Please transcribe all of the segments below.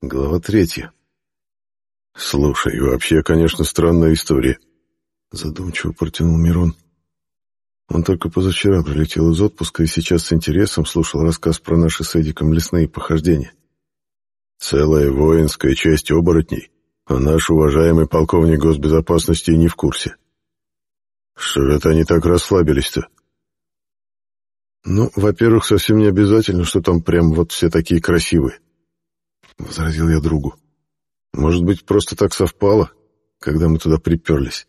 Глава третья. «Слушай, вообще, конечно, странная история», — задумчиво протянул Мирон. Он только позавчера прилетел из отпуска и сейчас с интересом слушал рассказ про наши с Эдиком лесные похождения. «Целая воинская часть оборотней, а наш уважаемый полковник госбезопасности не в курсе. Что же это они так расслабились-то?» «Ну, во-первых, совсем не обязательно, что там прям вот все такие красивые», — возразил я другу. «Может быть, просто так совпало, когда мы туда приперлись.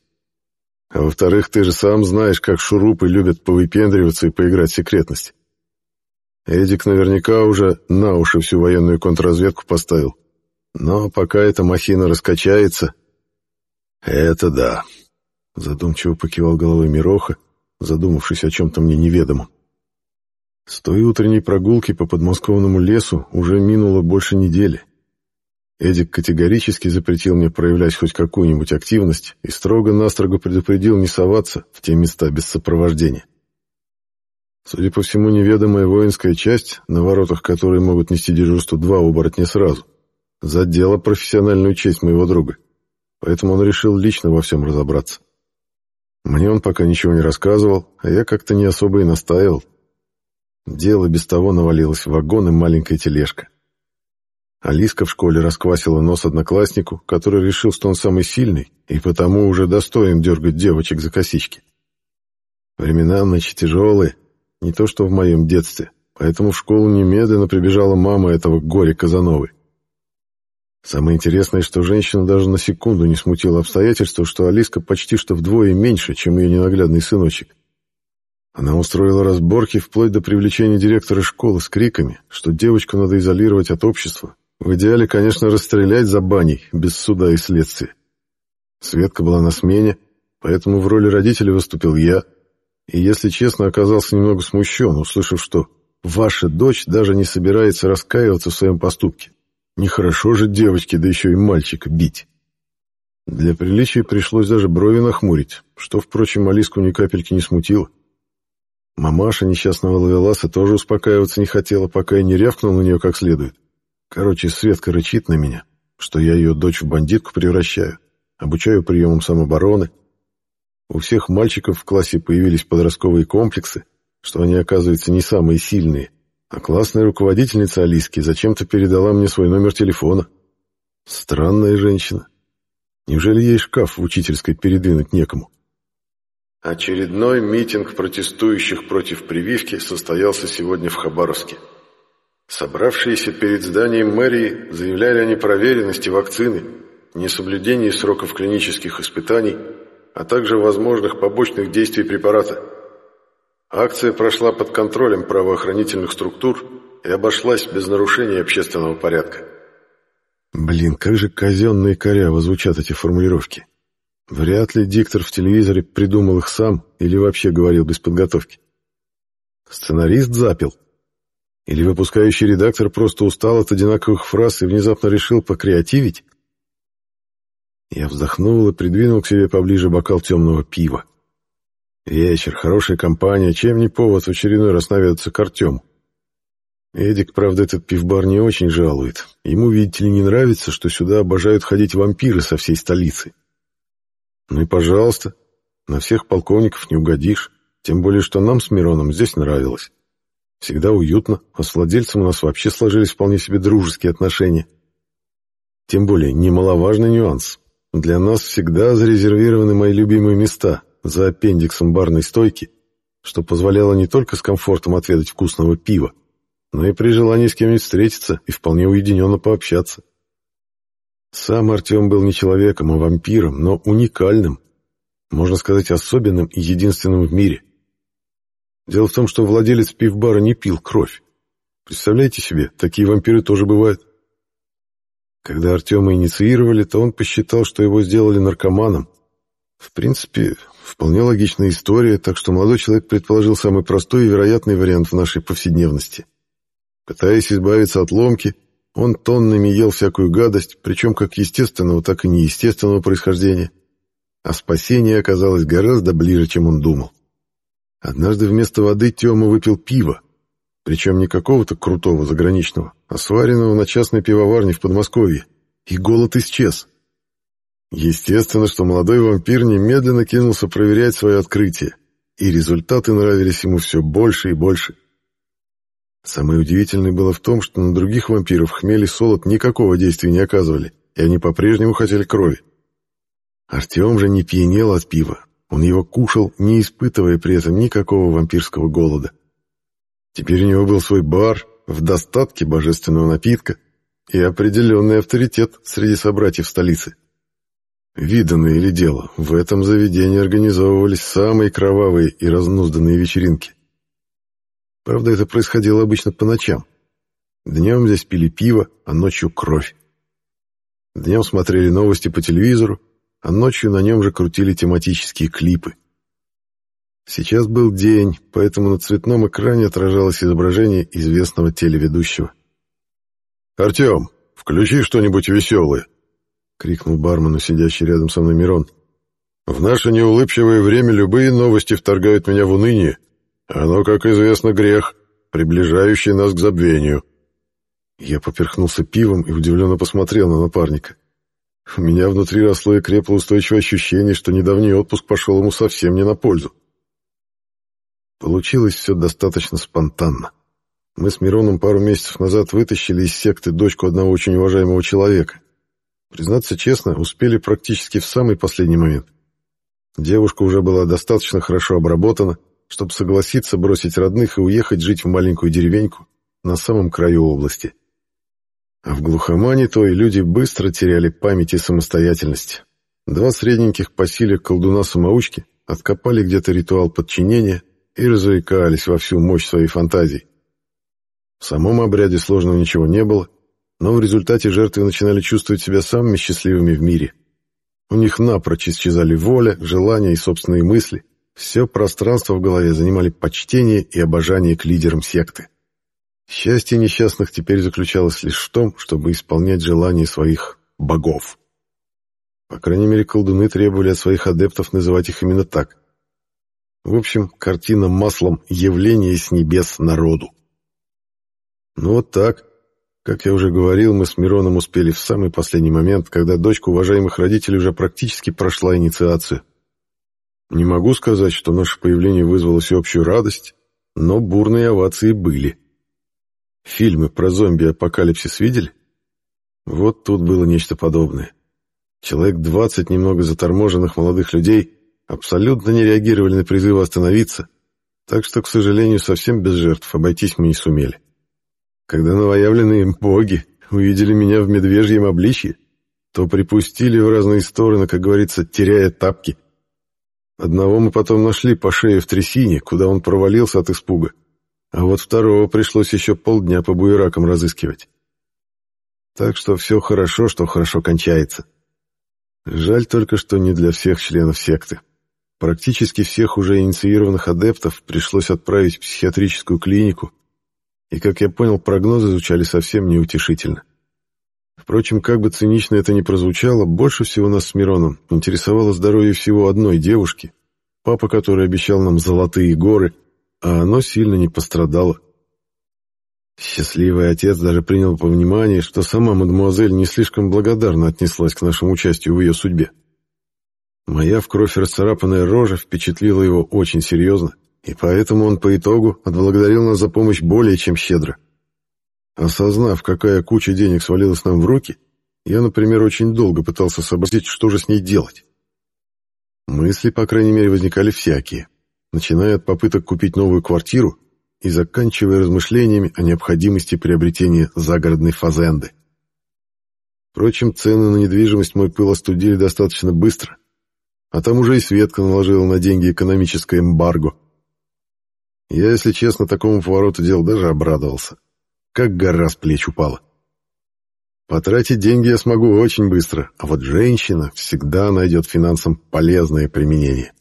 А во-вторых, ты же сам знаешь, как шурупы любят повыпендриваться и поиграть в секретность. Эдик наверняка уже на уши всю военную контрразведку поставил. Но пока эта махина раскачается... Это да. Задумчиво покивал головой Мироха, задумавшись о чем-то мне неведомом. С той утренней прогулки по подмосковному лесу уже минуло больше недели. Эдик категорически запретил мне проявлять хоть какую-нибудь активность и строго-настрого предупредил не соваться в те места без сопровождения. Судя по всему, неведомая воинская часть, на воротах которой могут нести дежурство два оборотня сразу, задела профессиональную честь моего друга, поэтому он решил лично во всем разобраться. Мне он пока ничего не рассказывал, а я как-то не особо и настаивал. Дело без того навалилось вагон и маленькая тележка. Алиска в школе расквасила нос однокласснику, который решил, что он самый сильный, и потому уже достоин дергать девочек за косички. Времена ночи тяжелые, не то что в моем детстве, поэтому в школу немедленно прибежала мама этого горя Казановой. Самое интересное, что женщина даже на секунду не смутила обстоятельство, что Алиска почти что вдвое меньше, чем ее ненаглядный сыночек. Она устроила разборки вплоть до привлечения директора школы с криками, что девочку надо изолировать от общества, в идеале, конечно, расстрелять за баней, без суда и следствия. Светка была на смене, поэтому в роли родителя выступил я, и, если честно, оказался немного смущен, услышав, что «ваша дочь даже не собирается раскаиваться в своем поступке. Нехорошо же девочке, да еще и мальчика, бить». Для приличия пришлось даже брови нахмурить, что, впрочем, Алиску ни капельки не смутило. Мамаша несчастного ловеласа тоже успокаиваться не хотела, пока я не рявкнул на нее как следует. Короче, Светка рычит на меня, что я ее дочь в бандитку превращаю, обучаю приемам самообороны. У всех мальчиков в классе появились подростковые комплексы, что они, оказывается, не самые сильные, а классная руководительница Алиски зачем-то передала мне свой номер телефона. Странная женщина. Неужели ей шкаф в учительской передвинуть некому? Очередной митинг протестующих против прививки состоялся сегодня в Хабаровске. Собравшиеся перед зданием мэрии заявляли о непроверенности вакцины, несоблюдении сроков клинических испытаний, а также возможных побочных действий препарата. Акция прошла под контролем правоохранительных структур и обошлась без нарушения общественного порядка. Блин, как же казенно и коряво звучат эти формулировки. Вряд ли диктор в телевизоре придумал их сам или вообще говорил без подготовки. Сценарист запил — или выпускающий редактор просто устал от одинаковых фраз и внезапно решил покреативить? Я вздохнул и придвинул к себе поближе бокал темного пива. Вечер, хорошая компания, чем не повод в очередной раз наведаться к Артему. Эдик, правда, этот пивбар не очень жалует. Ему, видите ли, не нравится, что сюда обожают ходить вампиры со всей столицы. Ну и пожалуйста, на всех полковников не угодишь, тем более, что нам с Мироном здесь нравилось. Всегда уютно, а с владельцем у нас вообще сложились вполне себе дружеские отношения. Тем более, немаловажный нюанс. Для нас всегда зарезервированы мои любимые места за аппендиксом барной стойки, что позволяло не только с комфортом отведать вкусного пива, но и при желании с кем-нибудь встретиться и вполне уединенно пообщаться. Сам Артем был не человеком, а вампиром, но уникальным, можно сказать, особенным и единственным в мире. Дело в том, что владелец пивбара не пил кровь. Представляете себе, такие вампиры тоже бывают. Когда Артема инициировали, то он посчитал, что его сделали наркоманом. В принципе, вполне логичная история, так что молодой человек предположил самый простой и вероятный вариант в нашей повседневности. Пытаясь избавиться от ломки, он тоннами ел всякую гадость, причем как естественного, так и неестественного происхождения. А спасение оказалось гораздо ближе, чем он думал. Однажды вместо воды Тёма выпил пиво. Причем не какого-то крутого заграничного, а сваренного на частной пивоварне в Подмосковье. И голод исчез. Естественно, что молодой вампир немедленно кинулся проверять свое открытие, и результаты нравились ему все больше и больше. Самое удивительное было в том, что на других вампиров хмель и солод никакого действия не оказывали, и они по-прежнему хотели крови. Артем же не пьянел от пива, он его кушал, не испытывая при этом никакого вампирского голода. Теперь у него был свой бар, в достатке божественного напитка и определенный авторитет среди собратьев столицы. Виданное ли дело, в этом заведении организовывались самые кровавые и разнузданные вечеринки. Правда, это происходило обычно по ночам. Днем здесь пили пиво, а ночью кровь. Днем смотрели новости по телевизору, а ночью на нем же крутили тематические клипы. Сейчас был день, поэтому на цветном экране отражалось изображение известного телеведущего. «Артем, включи что-нибудь веселое!» — крикнул бармену, сидящий рядом со мной Мирон. «В наше неулыбчивое время любые новости вторгают меня в уныние. Оно, как известно, грех, приближающий нас к забвению». Я поперхнулся пивом и удивленно посмотрел на напарника. У меня внутри росло и крепло устойчивое ощущение, что недавний отпуск пошел ему совсем не на пользу. Получилось все достаточно спонтанно. Мы с Мироном пару месяцев назад вытащили из секты дочку одного очень уважаемого человека. Признаться честно, успели практически в самый последний момент. Девушка уже была достаточно хорошо обработана, чтобы согласиться бросить родных и уехать жить в маленькую деревеньку на самом краю области. А в глухомане той люди быстро теряли память и самостоятельность. Два средненьких по силе колдуна-самоучки откопали где-то ритуал подчинения и развлекались во всю мощь своей фантазии. В самом обряде сложного ничего не было, но в результате жертвы начинали чувствовать себя самыми счастливыми в мире. У них напрочь исчезали воля, желания и собственные мысли. Все пространство в голове занимали почтение и обожание к лидерам секты. Счастье несчастных теперь заключалось лишь в том, чтобы исполнять желания своих богов. По крайней мере, колдуны требовали от своих адептов называть их именно так. В общем, картина маслом явление с небес народу. Ну вот так, как я уже говорил, мы с Мироном успели в самый последний момент, когда дочка уважаемых родителей уже практически прошла инициацию. Не могу сказать, что наше появление вызвало всеобщую радость, но бурные овации были. Фильмы про зомби-апокалипсис видели? Вот тут было нечто подобное. Человек двадцать немного заторможенных молодых людей абсолютно не реагировали на призывы остановиться, так что, к сожалению, совсем без жертв обойтись мы не сумели. Когда новоявленные боги увидели меня в медвежьем обличье, то припустили в разные стороны, как говорится, теряя тапки. Одного мы потом нашли по шее в трясине, куда он провалился от испуга, а вот второго пришлось еще полдня по буеракам разыскивать. Так что все хорошо, что хорошо кончается. Жаль только, что не для всех членов секты. Практически всех уже инициированных адептов пришлось отправить в психиатрическую клинику, и, как я понял, прогнозы звучали совсем неутешительно. Впрочем, как бы цинично это ни прозвучало, больше всего нас с Мироном интересовало здоровье всего одной девушки, папа которой обещал нам золотые горы, а оно сильно не пострадало. Счастливый отец даже принял по вниманию, что сама мадемуазель не слишком благодарно отнеслась к нашему участию в ее судьбе. Моя в кровь расцарапанная рожа впечатлила его очень серьезно, и поэтому он по итогу отблагодарил нас за помощь более чем щедро. Осознав, какая куча денег свалилась нам в руки, я, например, очень долго пытался сообразить, что же с ней делать. Мысли, по крайней мере, возникали всякие, начиная от попыток купить новую квартиру и заканчивая размышлениями о необходимости приобретения загородной фазенды. Впрочем, цены на недвижимость мой пыл остудили достаточно быстро, а там уже и Светка наложила на деньги экономическое эмбарго — я, если честно, такому повороту дел даже обрадовался. Как гора с плеч упала. Потратить деньги я смогу очень быстро, а вот женщина всегда найдет финансам полезное применение.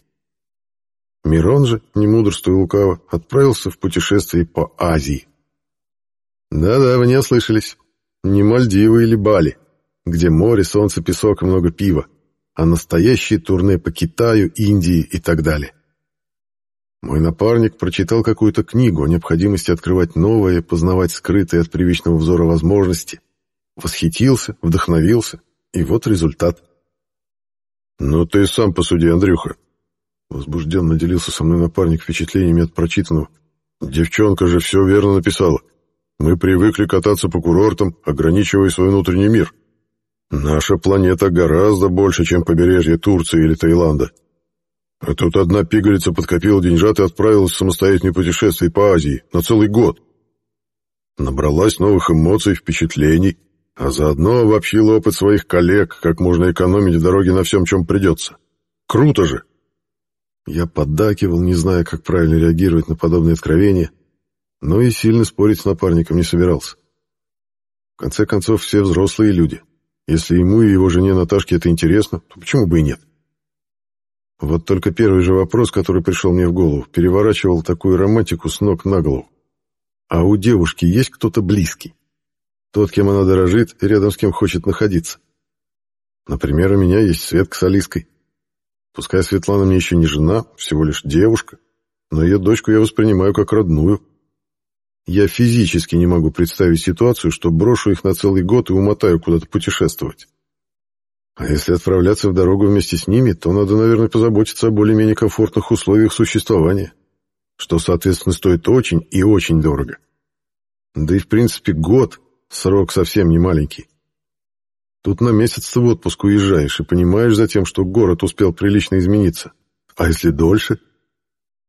Мирон же, не мудрствуя лукаво, отправился в путешествие по Азии. Да-да, вы не ослышались. Не Мальдивы или Бали, где море, солнце, песок и много пива, а настоящие турне по Китаю, Индии и так далее. Мой напарник прочитал какую-то книгу о необходимости открывать новое, познавать скрытые от привычного взора возможности. Восхитился, вдохновился, и вот результат. «Ну ты сам посуди, Андрюха!» Возбужденно делился со мной напарник впечатлениями от прочитанного. «Девчонка же все верно написала. Мы привыкли кататься по курортам, ограничивая свой внутренний мир. Наша планета гораздо больше, чем побережье Турции или Таиланда. А тут одна пигалица подкопила деньжат и отправилась в самостоятельное путешествие по Азии на целый год. Набралась новых эмоций, впечатлений, а заодно обобщила опыт своих коллег, как можно экономить в дороге на всем, чем придется. Круто же! Я поддакивал, не зная, как правильно реагировать на подобные откровения, но и сильно спорить с напарником не собирался. В конце концов, все взрослые люди. Если ему и его жене Наташке это интересно, то почему бы и нет? Вот только первый же вопрос, который пришел мне в голову, переворачивал такую романтику с ног на голову. А у девушки есть кто-то близкий? Тот, кем она дорожит и рядом с кем хочет находиться. Например, у меня есть Светка с Алиской. Пускай Светлана мне еще не жена, всего лишь девушка, но ее дочку я воспринимаю как родную. Я физически не могу представить ситуацию, что брошу их на целый год и умотаю куда-то путешествовать. А если отправляться в дорогу вместе с ними, то надо, наверное, позаботиться о более-менее комфортных условиях существования, что, соответственно, стоит очень и очень дорого. Да и, в принципе, год — срок совсем не маленький. Тут на месяц в отпуск уезжаешь и понимаешь затем, что город успел прилично измениться. А если дольше?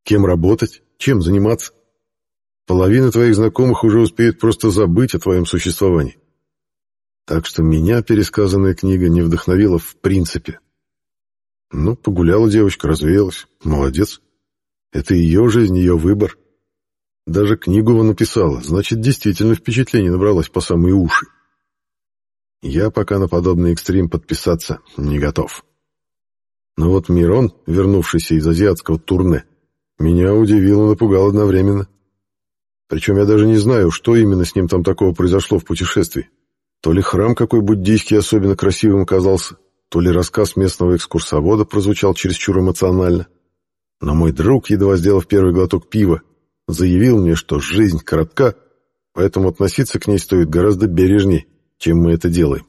Кем работать? Чем заниматься? Половина твоих знакомых уже успеет просто забыть о твоем существовании. Так что меня пересказанная книга не вдохновила в принципе. Ну, погуляла девочка, развеялась. Молодец. Это ее жизнь, ее выбор. Даже книгу он написала, значит, действительно впечатлений набралась по самые уши. Я пока на подобный экстрим подписаться не готов. Но вот Мирон, вернувшийся из азиатского турне, меня удивил и напугал одновременно. Причем я даже не знаю, что именно с ним там такого произошло в путешествии. То ли храм какой буддийский особенно красивым оказался, то ли рассказ местного экскурсовода прозвучал чересчур эмоционально. Но мой друг, едва сделав первый глоток пива, заявил мне, что жизнь коротка, поэтому относиться к ней стоит гораздо бережней, чем мы это делаем.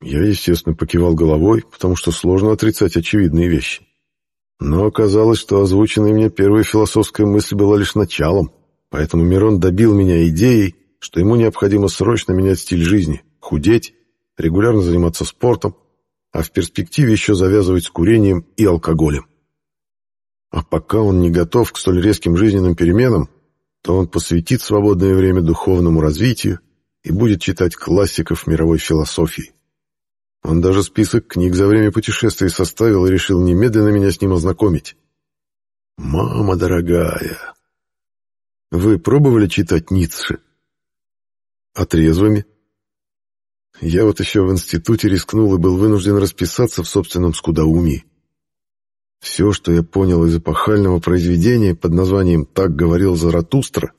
Я, естественно, покивал головой, потому что сложно отрицать очевидные вещи. Но оказалось, что озвученная мне первая философская мысль была лишь началом. Поэтому Мирон добил меня идеей, что ему необходимо срочно менять стиль жизни, худеть, регулярно заниматься спортом, а в перспективе еще завязывать с курением и алкоголем. А пока он не готов к столь резким жизненным переменам, то он посвятит свободное время духовному развитию и будет читать классиков мировой философии. Он даже список книг за время путешествия составил и решил немедленно меня с ним ознакомить. «Мама дорогая, вы пробовали читать Ницше? А трезвыми? Я вот еще в институте рискнул и был вынужден расписаться в собственном скудоумии. Все, что я понял из эпохального произведения под названием «Так говорил Заратустра»,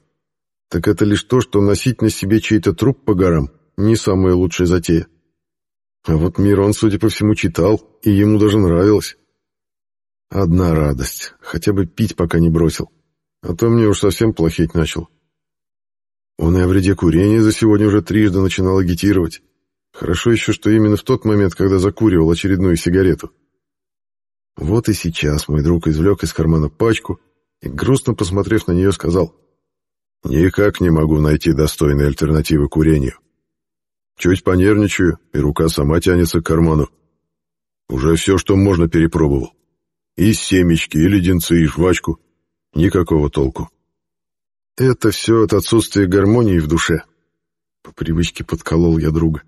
так это лишь то, что носить на себе чей-то труп по горам — не самая лучшая затея. А вот Мирон, судя по всему, читал, и ему даже нравилось. Одна радость — хотя бы пить пока не бросил а то мне уж совсем плохеть начал. Он и о вреде курения за сегодня уже трижды начинал агитировать. Хорошо еще, что именно в тот момент, когда закуривал очередную сигарету. Вот и сейчас мой друг извлек из кармана пачку и, грустно посмотрев на нее, сказал, «Никак не могу найти достойной альтернативы курению. Чуть понервничаю, и рука сама тянется к карману. Уже все, что можно, перепробовал. И семечки, и леденцы, и жвачку. Никакого толку. Это все от отсутствия гармонии в душе. По привычке подколол я друга.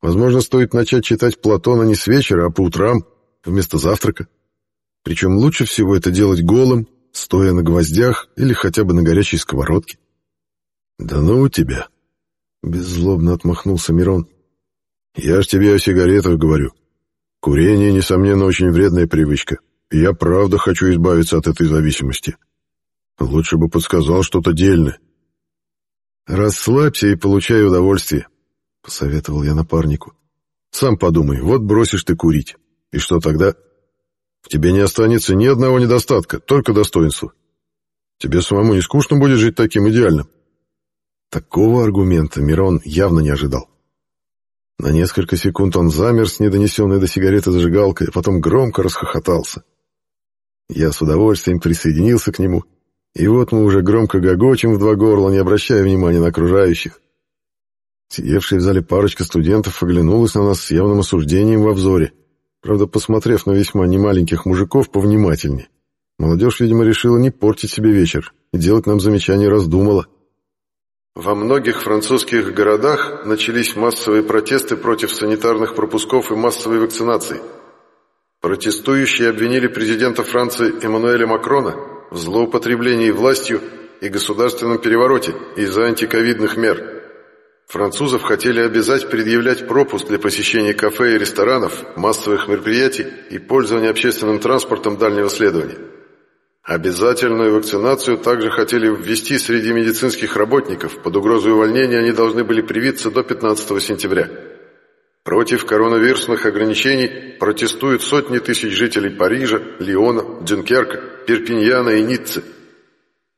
Возможно, стоит начать читать Платона не с вечера, а по утрам, вместо завтрака. Причем лучше всего это делать голым, стоя на гвоздях или хотя бы на горячей сковородке. «Да ну у тебя!» — беззлобно отмахнулся Мирон. «Я ж тебе о сигаретах говорю. Курение, несомненно, очень вредная привычка. Я правда хочу избавиться от этой зависимости. Лучше бы подсказал что-то дельное. Расслабься и получай удовольствие, посоветовал я напарнику. Сам подумай, вот бросишь ты курить. И что тогда? В тебе не останется ни одного недостатка, только достоинства. Тебе самому не скучно будет жить таким идеальным?» Такого аргумента Мирон явно не ожидал. На несколько секунд он замер с недонесенной до сигареты зажигалкой, а потом громко расхохотался. Я с удовольствием присоединился к нему, и вот мы уже громко гогочем в два горла, не обращая внимания на окружающих. Сидевшая в зале парочка студентов оглянулась на нас с явным осуждением во взоре, правда, посмотрев на весьма немаленьких мужиков повнимательнее. Молодежь, видимо, решила не портить себе вечер и делать нам замечания раздумала. Во многих французских городах начались массовые протесты против санитарных пропусков и массовой вакцинации. Протестующие обвинили президента Франции Эммануэля Макрона в злоупотреблении властью и государственном перевороте из-за антиковидных мер. Французов хотели обязать предъявлять пропуск для посещения кафе и ресторанов, массовых мероприятий и пользования общественным транспортом дальнего следования. Обязательную вакцинацию также хотели ввести среди медицинских работников. Под угрозой увольнения они должны были привиться до 15 сентября. Против коронавирусных ограничений протестуют сотни тысяч жителей Парижа, Лиона, Дюнкерка, Перпиньяна и Ниццы.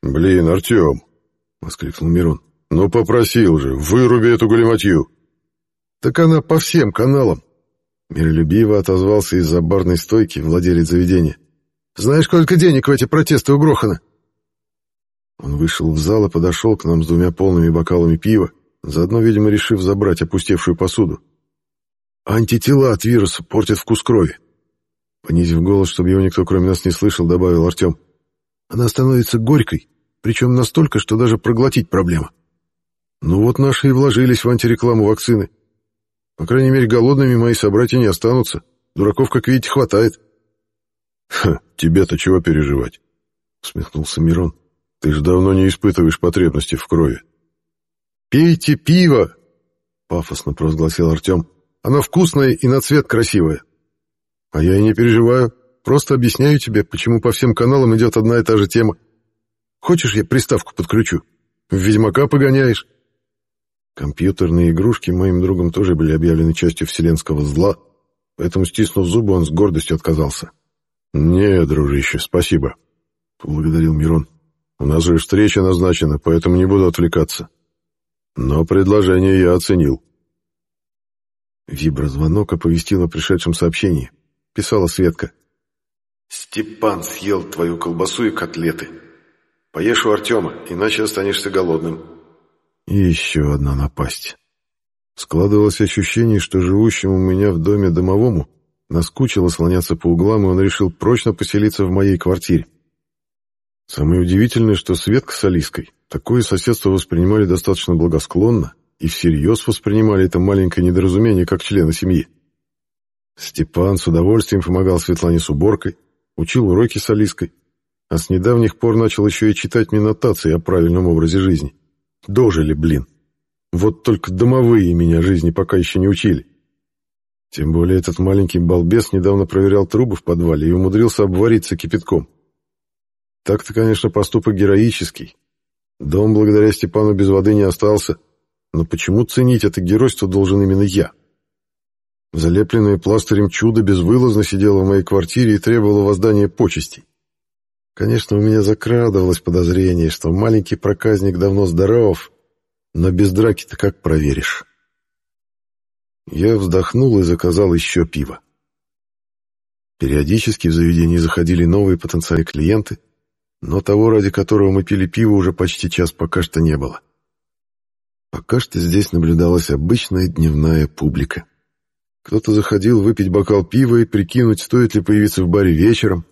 «Блин, Артем!» — воскликнул Мирон. «Ну попросил же, выруби эту галиматью!» «Так она по всем каналам!» Миролюбиво отозвался из-за барной стойки владелец заведения. Знаешь, сколько денег в эти протесты угрохано?» Он вышел в зал и подошел к нам с двумя полными бокалами пива, заодно, видимо, решив забрать опустевшую посуду. «Антитела от вируса портят вкус крови», — понизив голос, чтобы его никто кроме нас не слышал, добавил Артем. «Она становится горькой, причем настолько, что даже проглотить проблема. Ну вот наши и вложились в антирекламу вакцины. По крайней мере, голодными мои собратья не останутся. Дураков, как видите, хватает». «Ха, тебе-то чего переживать?» — усмехнулся Мирон. «Ты же давно не испытываешь потребности в крови». «Пейте пиво!» — пафосно провозгласил Артем. «Оно вкусное и на цвет красивое». «А я и не переживаю. Просто объясняю тебе, почему по всем каналам идет одна и та же тема. Хочешь, я приставку подключу? В Ведьмака погоняешь?» Компьютерные игрушки моим другом тоже были объявлены частью вселенского зла, поэтому, стиснув зубы, он с гордостью отказался. «Не, дружище, спасибо», — поблагодарил Мирон. «У нас же встреча назначена, поэтому не буду отвлекаться. Но предложение я оценил». Виброзвонок оповестил о пришедшем сообщении. Писала Светка. «Степан съел твою колбасу и котлеты. Поешь у Артема, иначе останешься голодным». И еще одна напасть. Складывалось ощущение, что живущему у меня в доме домовому Наскучило слоняться по углам, и он решил прочно поселиться в моей квартире. Самое удивительное, что Светка с Алиской такое соседство воспринимали достаточно благосклонно и всерьез воспринимали это маленькое недоразумение как члена семьи. Степан с удовольствием помогал Светлане с уборкой, учил уроки с Алиской, а с недавних пор начал еще и читать мне нотации о правильном образе жизни. Дожили, блин. Вот только домовые меня жизни пока еще не учили. Тем более этот маленький балбес недавно проверял трубы в подвале и умудрился обвариться кипятком. Так-то, конечно, поступок героический. Дом благодаря Степану без воды не остался, но почему ценить это геройство должен именно я? Залепленное пластырем чудо безвылазно сидело в моей квартире и требовало воздания почестей. Конечно, у меня закрадывалось подозрение, что маленький проказник давно здоров, но без драки-то как проверишь? Я вздохнул и заказал еще пиво. Периодически в заведении заходили новые потенциальные клиенты, но того, ради которого мы пили пиво, уже почти час пока что не было. Пока что здесь наблюдалась обычная дневная публика. Кто-то заходил выпить бокал пива и прикинуть, стоит ли появиться в баре вечером.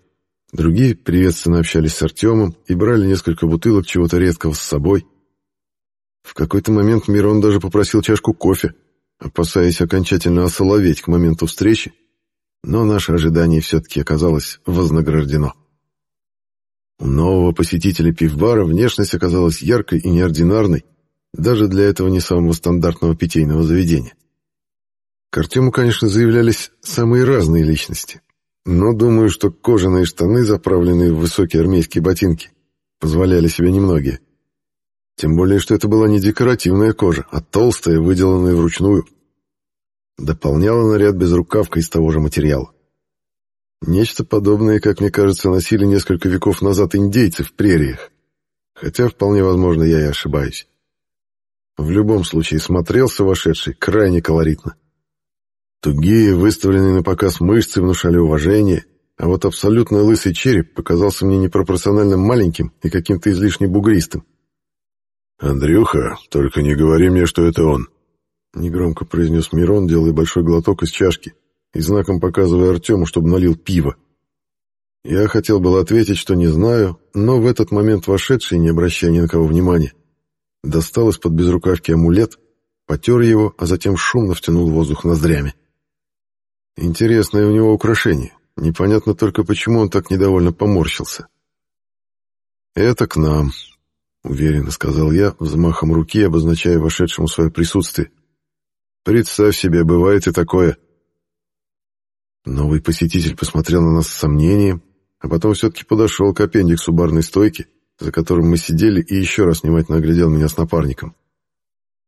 Другие приветственно общались с Артемом и брали несколько бутылок чего-то редкого с собой. В какой-то момент Мирон даже попросил чашку кофе, опасаясь окончательно осоловеть к моменту встречи, но наше ожидание все-таки оказалось вознаграждено. У нового посетителя пивбара внешность оказалась яркой и неординарной, даже для этого не самого стандартного питейного заведения. К Артему, конечно, заявлялись самые разные личности, но думаю, что кожаные штаны, заправленные в высокие армейские ботинки, позволяли себе немногие. Тем более, что это была не декоративная кожа, а толстая, выделанная вручную. Дополняла наряд безрукавка из того же материала. Нечто подобное, как мне кажется, носили несколько веков назад индейцы в прериях. Хотя, вполне возможно, я и ошибаюсь. В любом случае, смотрелся вошедший крайне колоритно. Тугие, выставленные на показ мышцы внушали уважение, а вот абсолютно лысый череп показался мне непропорционально маленьким и каким-то излишне бугристым. «Андрюха, только не говори мне, что это он», — негромко произнес Мирон, делая большой глоток из чашки и знаком показывая Артему, чтобы налил пиво. Я хотел было ответить, что не знаю, но в этот момент вошедший, не обращая ни на кого внимания, достал из-под безрукавки амулет, потер его, а затем шумно втянул воздух ноздрями. Интересное у него украшение. Непонятно только, почему он так недовольно поморщился. «Это к нам», — уверенно сказал я, взмахом руки обозначая вошедшему свое присутствие. «Представь себе, бывает и такое». Новый посетитель посмотрел на нас с сомнением, а потом все-таки подошел к аппендиксу барной стойки, за которым мы сидели, и еще раз внимательно оглядел меня с напарником.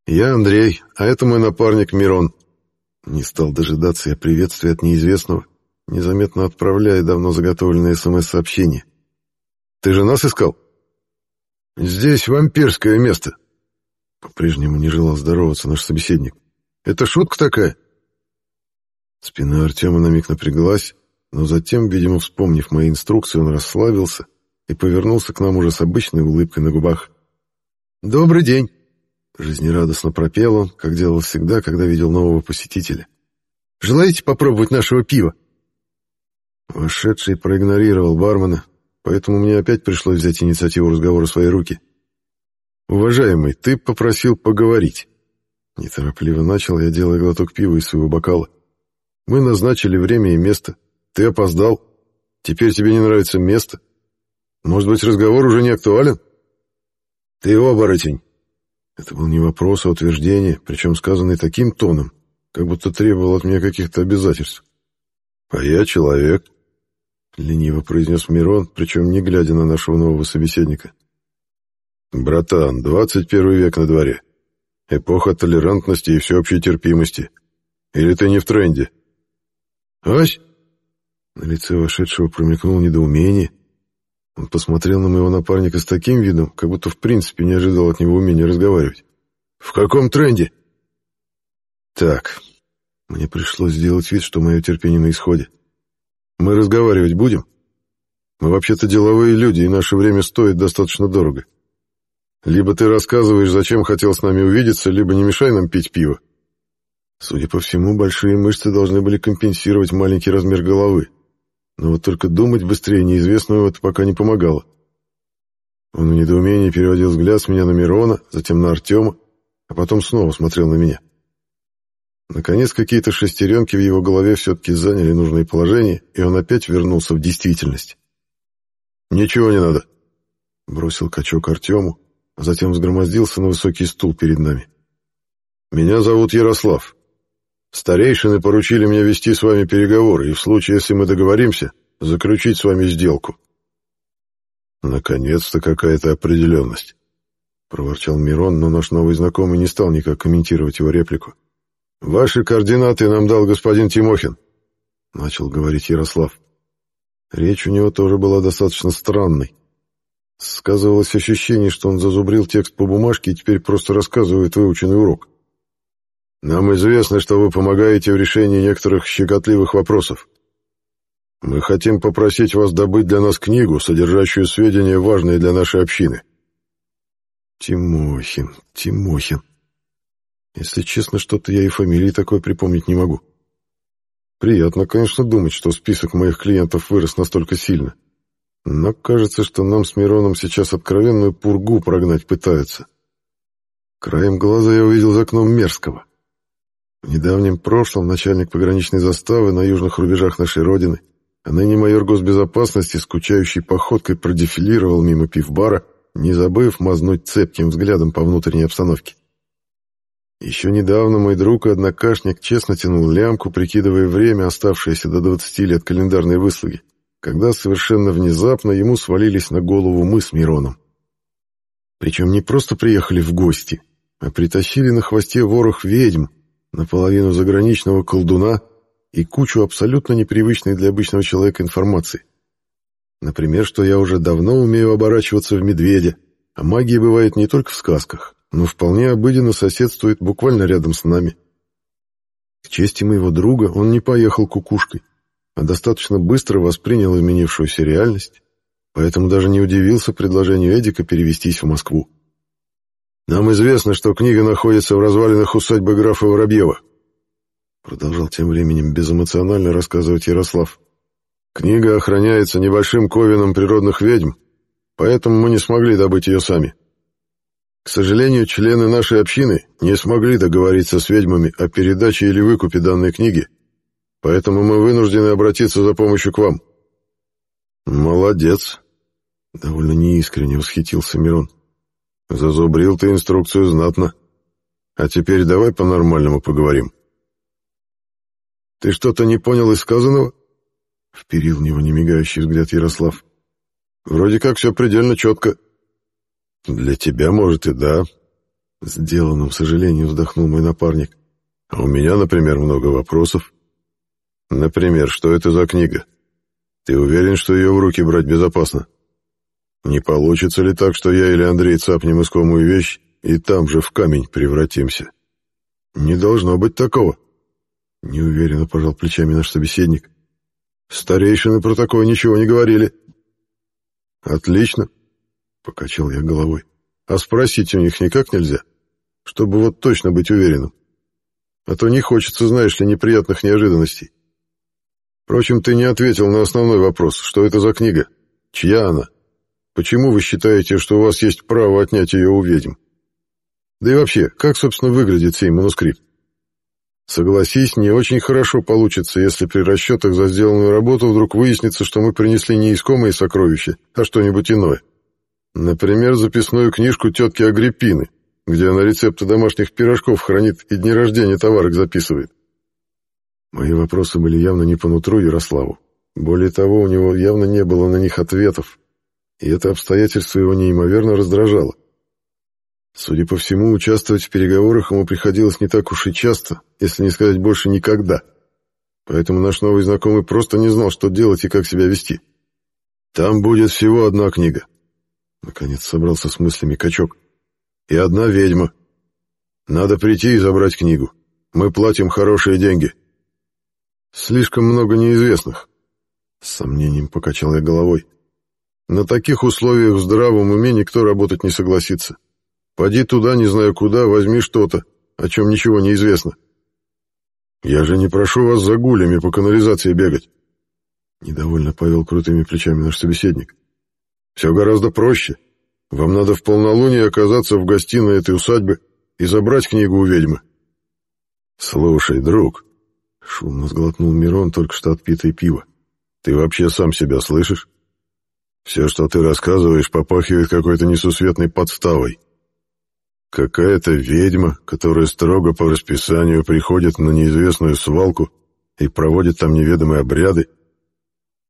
«Я Андрей, а это мой напарник Мирон». Не стал дожидаться я приветствия от неизвестного, незаметно отправляя давно заготовленное СМС-сообщение. «Ты же нас искал?» «Здесь вампирское место». По-прежнему не желал здороваться наш собеседник. «Это шутка такая?» Спина Артема на миг напряглась, но затем, видимо, вспомнив мои инструкции, он расслабился и повернулся к нам уже с обычной улыбкой на губах. «Добрый день!» Жизнерадостно пропел он, как делал всегда, когда видел нового посетителя. «Желаете попробовать нашего пива?» Вошедший проигнорировал бармена, поэтому мне опять пришлось взять инициативу разговора в свои руки. «Уважаемый, ты попросил поговорить». Неторопливо начал я, делая глоток пива из своего бокала. «Мы назначили время и место. Ты опоздал. Теперь тебе не нравится место. Может быть, разговор уже не актуален?» «Ты оборотень». Это был не вопрос, а утверждение, причем сказанный таким тоном, как будто требовал от меня каких-то обязательств. «А я человек», — лениво произнес Мирон, причем не глядя на нашего нового собеседника. «Братан, 21 век на дворе. Эпоха толерантности и всеобщей терпимости. Или ты не в тренде?» «Ась?» На лице вошедшего промелькнуло недоумение. Он посмотрел на моего напарника с таким видом, как будто в принципе не ожидал от него умения разговаривать. «В каком тренде?» «Так, мне пришлось сделать вид, что мое терпение на исходе. Мы разговаривать будем? Мы вообще-то деловые люди, и наше время стоит достаточно дорого. Либо ты рассказываешь, зачем хотел с нами увидеться, либо не мешай нам пить пиво. Судя по всему, большие мышцы должны были компенсировать маленький размер головы. Но вот только думать быстрее неизвестного это пока не помогало. Он в недоумении переводил взгляд с меня на Мирона, затем на Артема, а потом снова смотрел на меня. Наконец, какие-то шестеренки в его голове все-таки заняли нужное положение, и он опять вернулся в действительность. «Ничего не надо», — бросил качок Артему, а затем взгромоздился на высокий стул перед нами. «Меня зовут Ярослав. Старейшины поручили мне вести с вами переговоры, и в случае, если мы договоримся, заключить с вами сделку». «Наконец-то какая-то определенность», — проворчал Мирон, но наш новый знакомый не стал никак комментировать его реплику. «Ваши координаты нам дал господин Тимохин», — начал говорить Ярослав. Речь у него тоже была достаточно странной. Сказывалось ощущение, что он зазубрил текст по бумажке и теперь просто рассказывает выученный урок. «Нам известно, что вы помогаете в решении некоторых щекотливых вопросов. Мы хотим попросить вас добыть для нас книгу, содержащую сведения, важные для нашей общины». «Тимохин, Тимохин», если честно, что-то я и фамилии такой припомнить не могу. Приятно, конечно, думать, что список моих клиентов вырос настолько сильно. Но кажется, что нам с Мироном сейчас откровенную пургу прогнать пытаются. Краем глаза я увидел за окном Мерзкого. В недавнем прошлом начальник пограничной заставы на южных рубежах нашей Родины, а ныне майор госбезопасности, скучающей походкой продефилировал мимо пивбара, не забыв мазнуть цепким взглядом по внутренней обстановке. Еще недавно мой друг и однокашник честно тянул лямку, прикидывая время, оставшееся до 20 лет календарной выслуги, когда совершенно внезапно ему свалились на голову мы с Мироном. Причем не просто приехали в гости, а притащили на хвосте ворох ведьм, наполовину заграничного колдуна, и кучу абсолютно непривычной для обычного человека информации. Например, что я уже давно умею оборачиваться в медведя, а магия бывает не только в сказках, но вполне обыденно соседствует буквально рядом с нами. К чести моего друга он не поехал кукушкой, а достаточно быстро воспринял изменившуюся реальность, поэтому даже не удивился предложению Эдика перевестись в Москву. «Нам известно, что книга находится в развалинах усадьбы графа Воробьева», продолжал тем временем безэмоционально рассказывать Ярослав. «Книга охраняется небольшим ковином природных ведьм, поэтому мы не смогли добыть ее сами. К сожалению, члены нашей общины не смогли договориться с ведьмами о передаче или выкупе данной книги, поэтому мы вынуждены обратиться за помощью к вам». «Молодец», — довольно неискренне восхитился Мирон. «Зазубрил ты инструкцию знатно. А теперь давай по-нормальному поговорим». «Ты что-то не понял из сказанного?» — вперил в него немигающий взгляд Ярослав. «Вроде как все предельно четко». «Для тебя, может, и да», — сделанным сожалением вздохнул мой напарник. «А у меня, например, много вопросов. Например, что это за книга? Ты уверен, что ее в руки брать безопасно? Не получится ли так, что я или Андрей цапнем искомую вещь и там же в камень превратимся? Не должно быть такого». Неуверенно пожал плечами наш собеседник. Старейшины про такое ничего не говорили. Отлично, покачал я головой. А спросить у них никак нельзя, чтобы вот точно быть уверенным. А то не хочется, знаешь ли, неприятных неожиданностей. Впрочем, ты не ответил на основной вопрос, что это за книга? Чья она? Почему вы считаете, что у вас есть право отнять ее у ведьм? Да и вообще, как, собственно, выглядит сей манускрипт? Согласись, не очень хорошо получится, если при расчетах за сделанную работу вдруг выяснится, что мы принесли не искомые сокровища, а что-нибудь иное. Например, записную книжку тетки Агриппины, где она рецепты домашних пирожков хранит и дни рождения товарок записывает. Мои вопросы были явно не по нутру Ярославу. Более того, у него явно не было на них ответов, и это обстоятельство его неимоверно раздражало. Судя по всему, участвовать в переговорах ему приходилось не так уж и часто, если не сказать больше никогда. Поэтому наш новый знакомый просто не знал, что делать и как себя вести. «Там будет всего одна книга», — наконец собрался с мыслями качок. «И одна ведьма. Надо прийти и забрать книгу. Мы платим хорошие деньги». «Слишком много неизвестных», — с сомнением покачал я головой. «На таких условиях в здравом уме никто работать не согласится. Поди туда, не знаю куда, возьми что-то, о чем ничего не известно. Я же не прошу вас за гулями по канализации бегать. Недовольно повел крутыми плечами наш собеседник. Все гораздо проще. Вам надо в полнолуние оказаться в гостиной этой усадьбы и забрать книгу у ведьмы. Слушай, друг, шумно сглотнул Мирон только что отпитое пиво. Ты вообще сам себя слышишь? Все, что ты рассказываешь, попахивает какой-то несусветной подставой. Какая-то ведьма, которая строго по расписанию приходит на неизвестную свалку и проводит там неведомые обряды.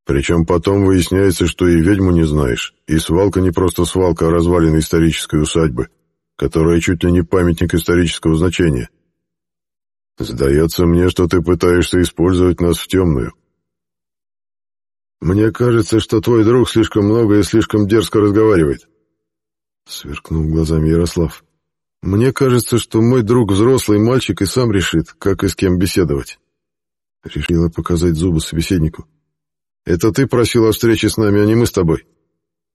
Причем потом выясняется, что и ведьму не знаешь, и свалка не просто свалка, а развалина исторической усадьбы, которая чуть ли не памятник исторического значения. Сдается мне, что ты пытаешься использовать нас в темную. Мне кажется, что твой друг слишком много и слишком дерзко разговаривает. Сверкнул глазами Ярослав. Мне кажется, что мой друг взрослый мальчик и сам решит, как и с кем беседовать. Решила показать зубы собеседнику. Это ты просил о встрече с нами, а не мы с тобой.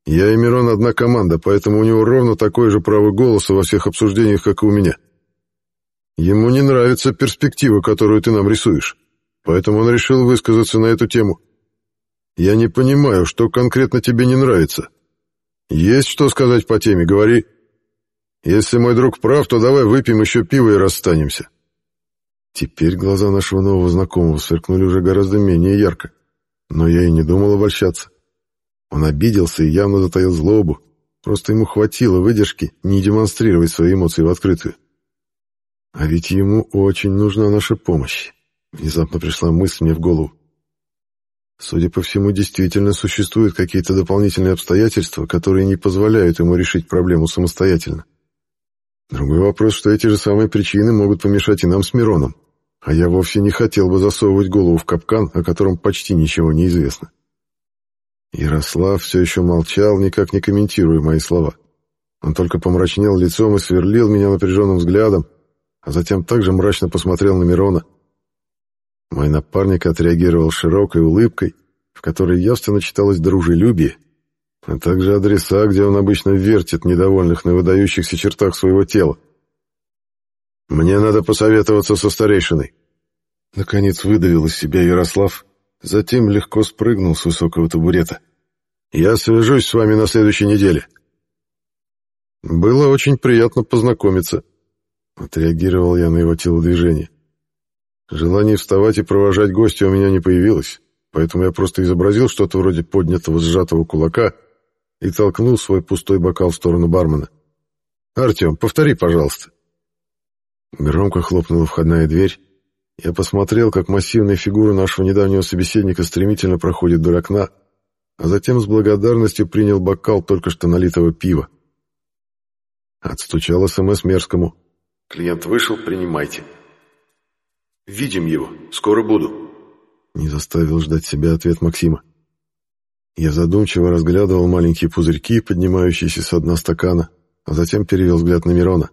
Я и Мирон одна команда, поэтому у него ровно такое же право голоса во всех обсуждениях, как и у меня. Ему не нравится перспектива, которую ты нам рисуешь, поэтому он решил высказаться на эту тему. Я не понимаю, что конкретно тебе не нравится. Есть что сказать по теме, говори. Если мой друг прав, то давай выпьем еще пиво и расстанемся. Теперь глаза нашего нового знакомого сверкнули уже гораздо менее ярко. Но я и не думал обольщаться. Он обиделся и явно затаил злобу. Просто ему хватило выдержки не демонстрировать свои эмоции в открытую. А ведь ему очень нужна наша помощь. Внезапно пришла мысль мне в голову. Судя по всему, действительно существуют какие-то дополнительные обстоятельства, которые не позволяют ему решить проблему самостоятельно. Другой вопрос, что эти же самые причины могут помешать и нам с Мироном. а я вовсе не хотел бы засовывать голову в капкан, о котором почти ничего не известно. Ярослав все еще молчал, никак не комментируя мои слова. Он только помрачнел лицом и сверлил меня напряженным взглядом, а затем также мрачно посмотрел на Мирона. Мой напарник отреагировал широкой улыбкой, в которой явственно читалось дружелюбие, а также адреса, где он обычно вертит недовольных на выдающихся чертах своего тела. «Мне надо посоветоваться со старейшиной». Наконец выдавил из себя Ярослав, затем легко спрыгнул с высокого табурета. «Я свяжусь с вами на следующей неделе». «Было очень приятно познакомиться», — отреагировал я на его телодвижение. Желание вставать и провожать гостя у меня не появилось, поэтому я просто изобразил что-то вроде поднятого сжатого кулака и толкнул свой пустой бокал в сторону бармена. «Артем, повтори, пожалуйста». Громко хлопнула входная дверь. Я посмотрел, как массивная фигура нашего недавнего собеседника стремительно проходит вдоль окна, а затем с благодарностью принял бокал только что налитого пива. Отстучал СМС Мерзкому. «Клиент вышел, принимайте». «Видим его. Скоро буду». Не заставил ждать себя ответ Максима. Я задумчиво разглядывал маленькие пузырьки, поднимающиеся с дна стакана, а затем перевел взгляд на Мирона.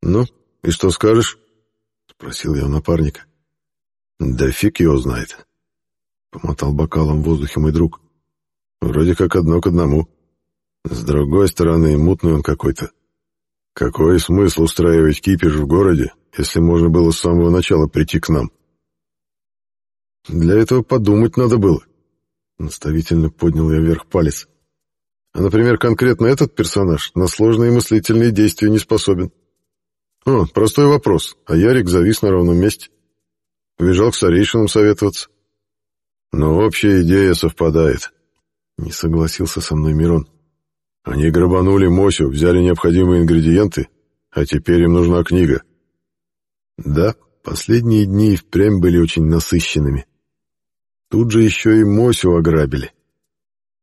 «Ну, и что скажешь?» — спросил я у напарника. «Да фиг его знает», — помотал бокалом в воздухе мой друг. «Вроде как одно к одному. С другой стороны, мутный он какой-то. Какой смысл устраивать кипиш в городе, если можно было с самого начала прийти к нам?» «Для этого подумать надо было», — наставительно поднял я вверх палец. «А, например, конкретно этот персонаж на сложные мыслительные действия не способен». О, простой вопрос, а Ярик завис на ровном месте. Побежал к старейшинам советоваться. Но общая идея совпадает. Не согласился со мной Мирон. Они грабанули Мосю, взяли необходимые ингредиенты, а теперь им нужна книга. Да, последние дни и впрямь были очень насыщенными. Тут же еще и Мосю ограбили.